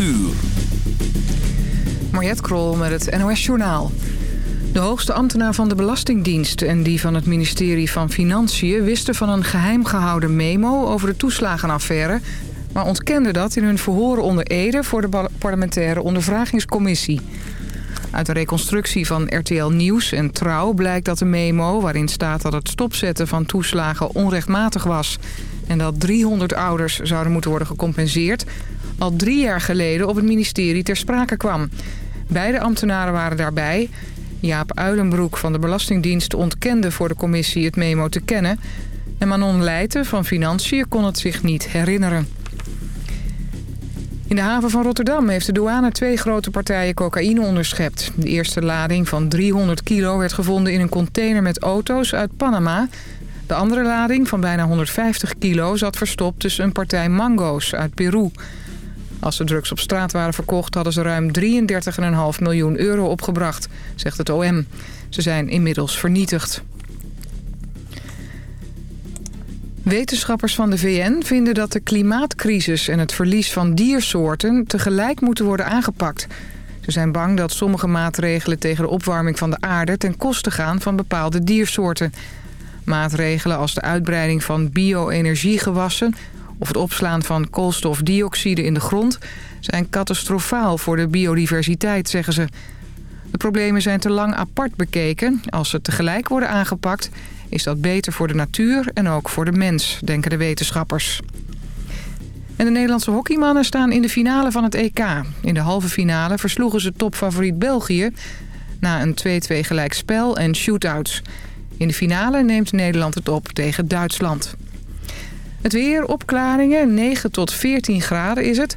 uur. Krol met het NOS Journaal. De hoogste ambtenaar van de Belastingdienst en die van het ministerie van Financiën... wisten van een geheim gehouden memo over de toeslagenaffaire... maar ontkenden dat in hun verhoren onder Ede voor de parlementaire ondervragingscommissie. Uit de reconstructie van RTL Nieuws en Trouw blijkt dat de memo... waarin staat dat het stopzetten van toeslagen onrechtmatig was... en dat 300 ouders zouden moeten worden gecompenseerd... al drie jaar geleden op het ministerie ter sprake kwam. Beide ambtenaren waren daarbij. Jaap Uilenbroek van de Belastingdienst ontkende voor de commissie het memo te kennen... en Manon Leijten van Financiën kon het zich niet herinneren. In de haven van Rotterdam heeft de douane twee grote partijen cocaïne onderschept. De eerste lading van 300 kilo werd gevonden in een container met auto's uit Panama. De andere lading van bijna 150 kilo zat verstopt tussen een partij mango's uit Peru. Als de drugs op straat waren verkocht hadden ze ruim 33,5 miljoen euro opgebracht, zegt het OM. Ze zijn inmiddels vernietigd. Wetenschappers van de VN vinden dat de klimaatcrisis en het verlies van diersoorten tegelijk moeten worden aangepakt. Ze zijn bang dat sommige maatregelen tegen de opwarming van de aarde ten koste gaan van bepaalde diersoorten. Maatregelen als de uitbreiding van bio-energiegewassen of het opslaan van koolstofdioxide in de grond zijn catastrofaal voor de biodiversiteit, zeggen ze. De problemen zijn te lang apart bekeken. Als ze tegelijk worden aangepakt is dat beter voor de natuur en ook voor de mens, denken de wetenschappers. En de Nederlandse hockeymannen staan in de finale van het EK. In de halve finale versloegen ze topfavoriet België... na een 2-2 gelijkspel en shootouts. In de finale neemt Nederland het op tegen Duitsland. Het weer, opklaringen, 9 tot 14 graden is het.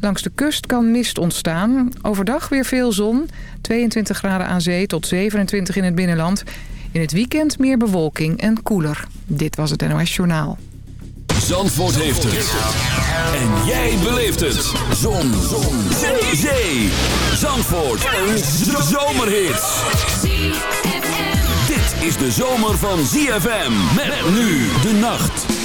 Langs de kust kan mist ontstaan. Overdag weer veel zon. 22 graden aan zee tot 27 in het binnenland. In het weekend meer bewolking en koeler. Dit was het NOS Journaal. Zandvoort heeft het. En jij beleeft het. Zon. Zon. Zee. Zee. Zandvoort. Een zomerhit. Dit is de zomer van ZFM. Met nu de nacht.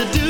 to do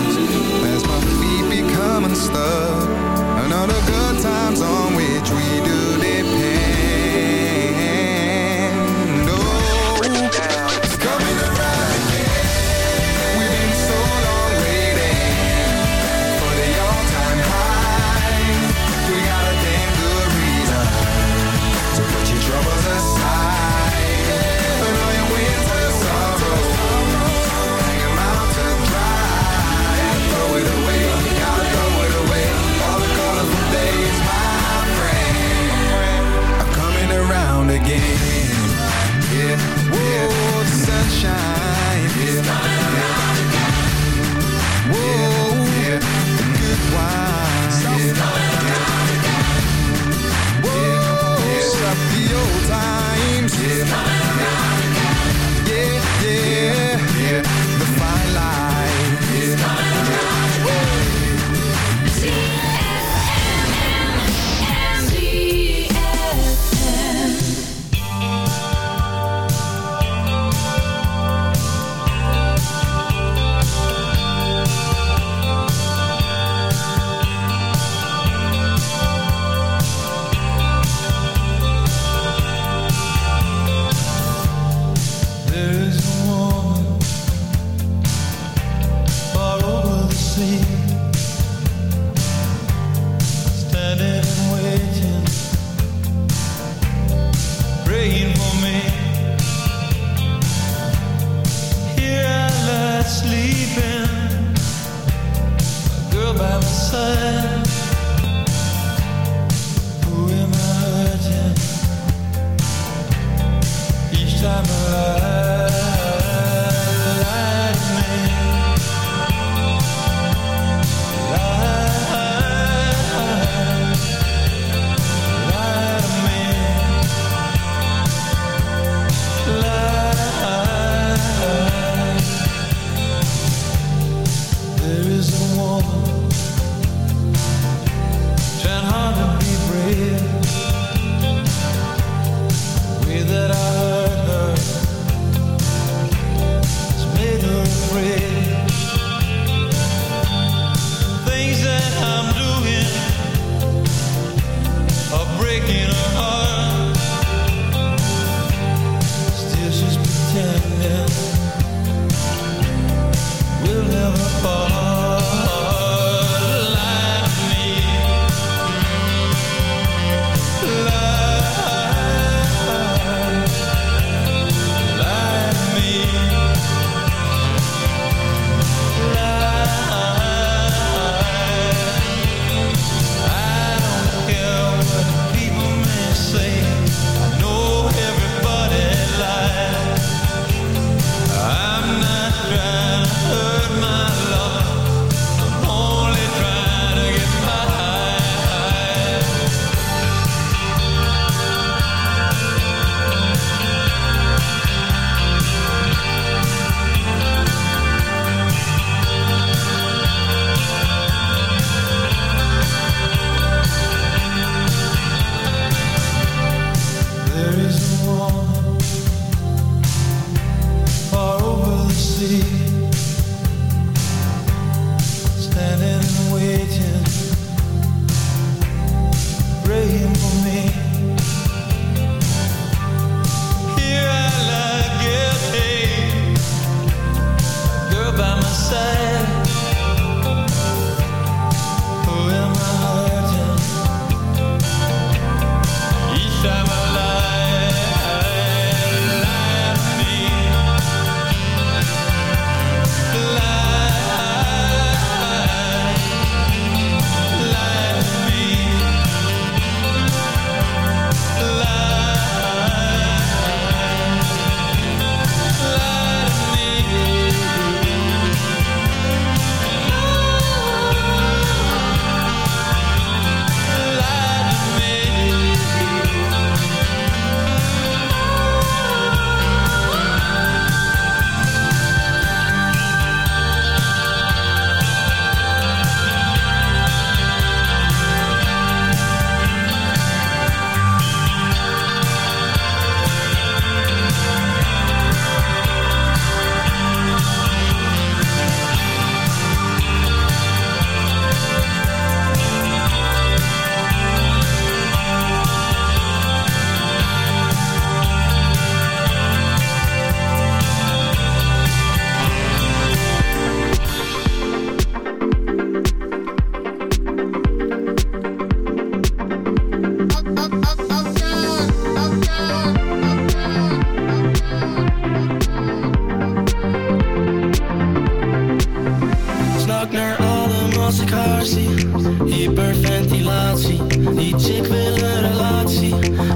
unstuck. The good times on which we do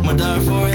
maar daarvoor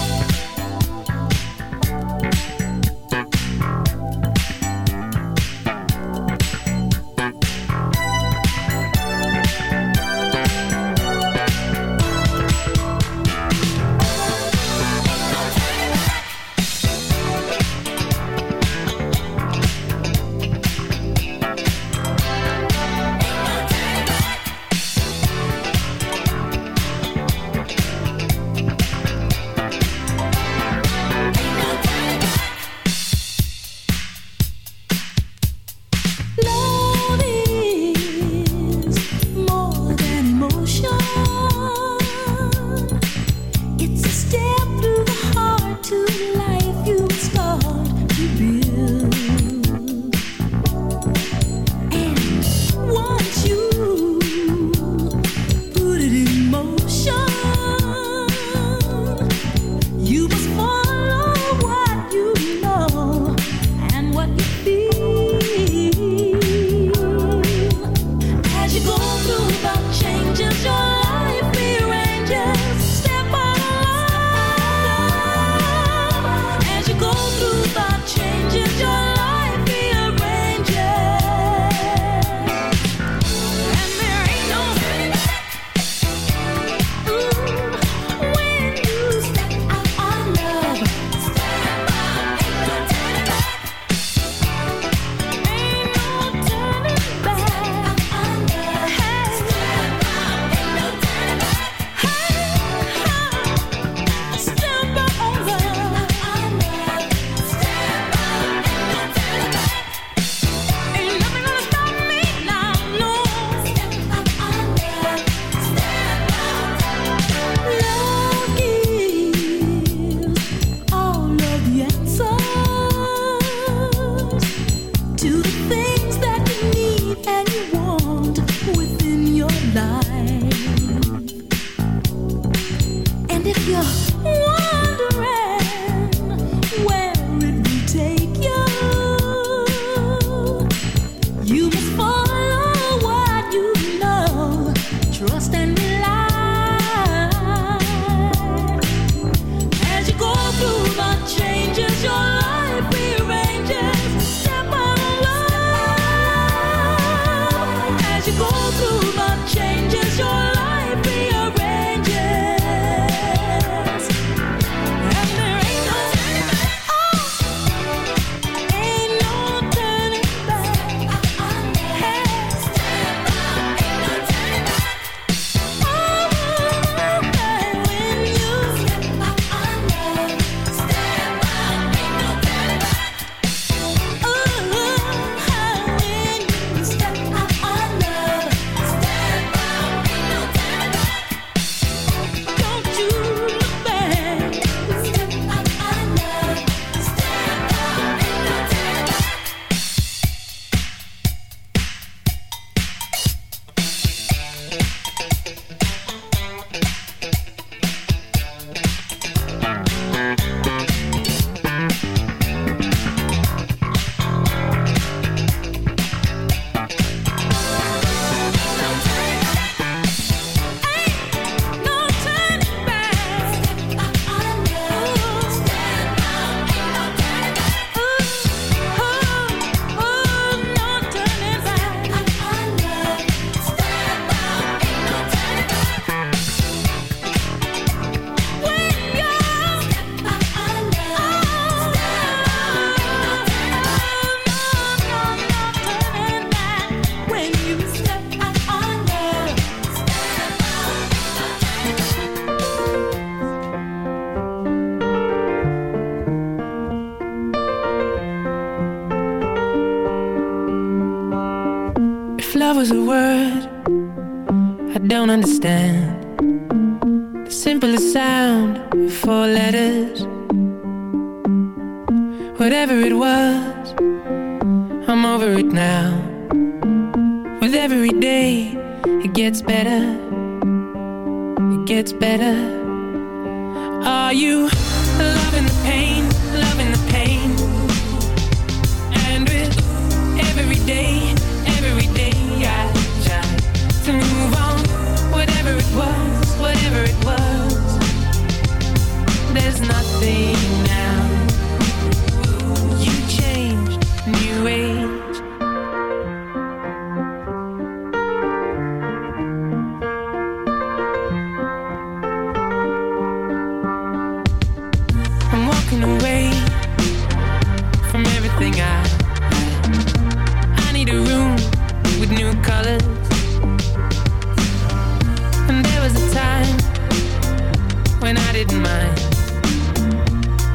And I didn't mind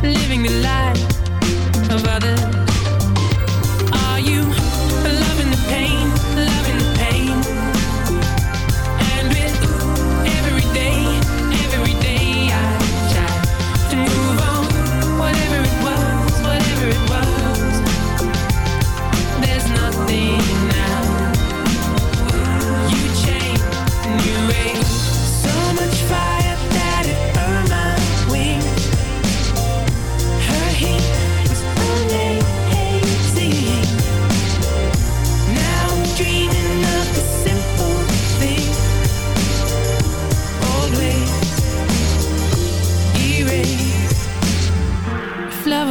living the life of others.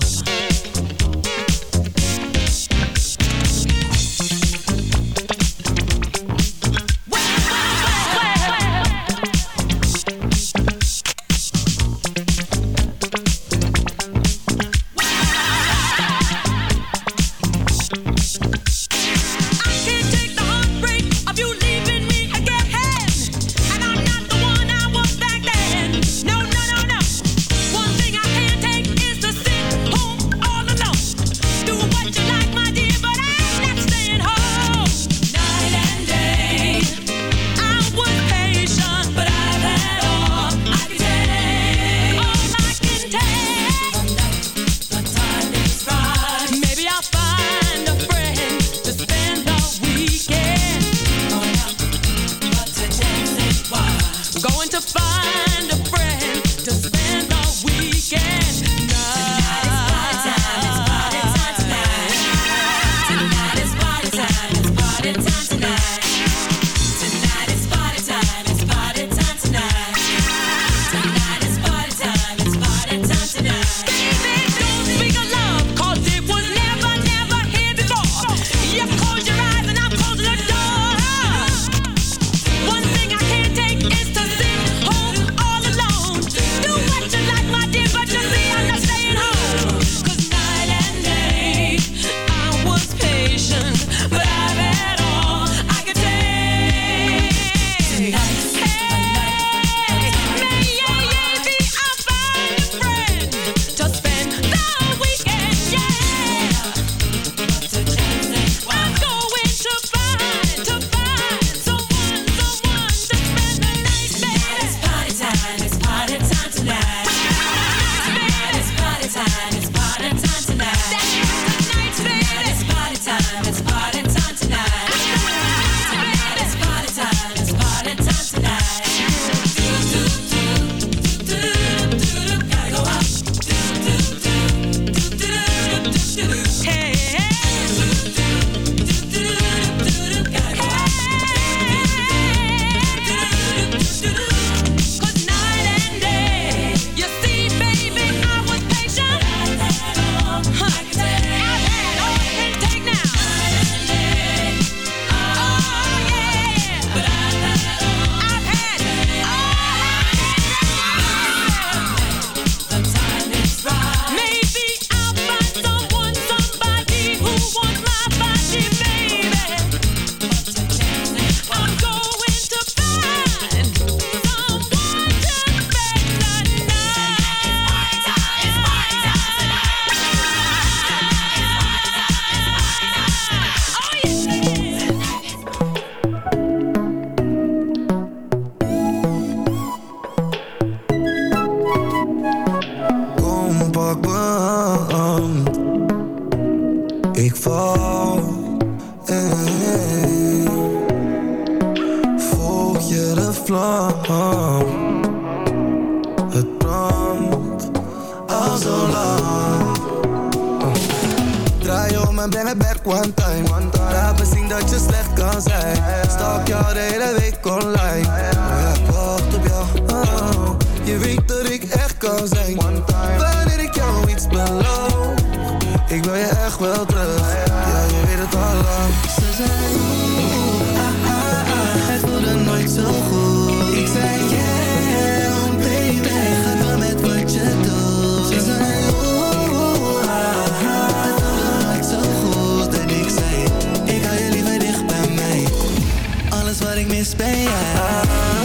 forma. Ik wil je echt wel terug. Ja, je weet het al lang. Ze zei oeh, ah, ah, ah Het voelde nooit zo goed. Ik zei yeah, oh baby Ga door met wat je doet. Ze zei oeh, ah, ah Het voelde nooit zo goed. En ik zei, ik hou je liever dicht bij mij. Alles wat ik mis ben jij.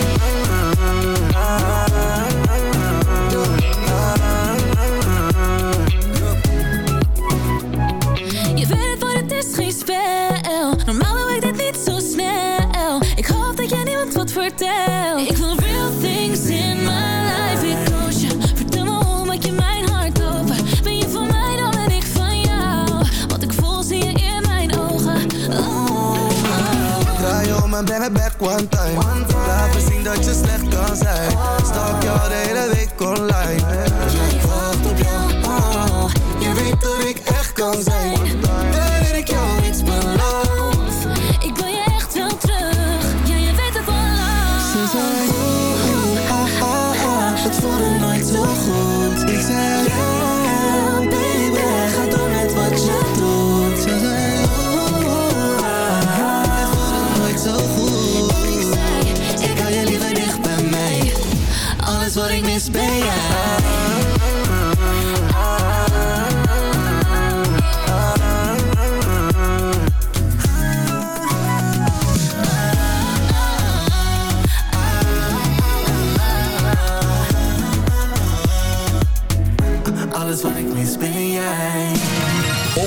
back one time. one time. Laat me zien dat je slecht kan zijn. Stalk jou de hele week online. Ja, ik wacht op jou, oh. je weet dat ik echt kan zijn.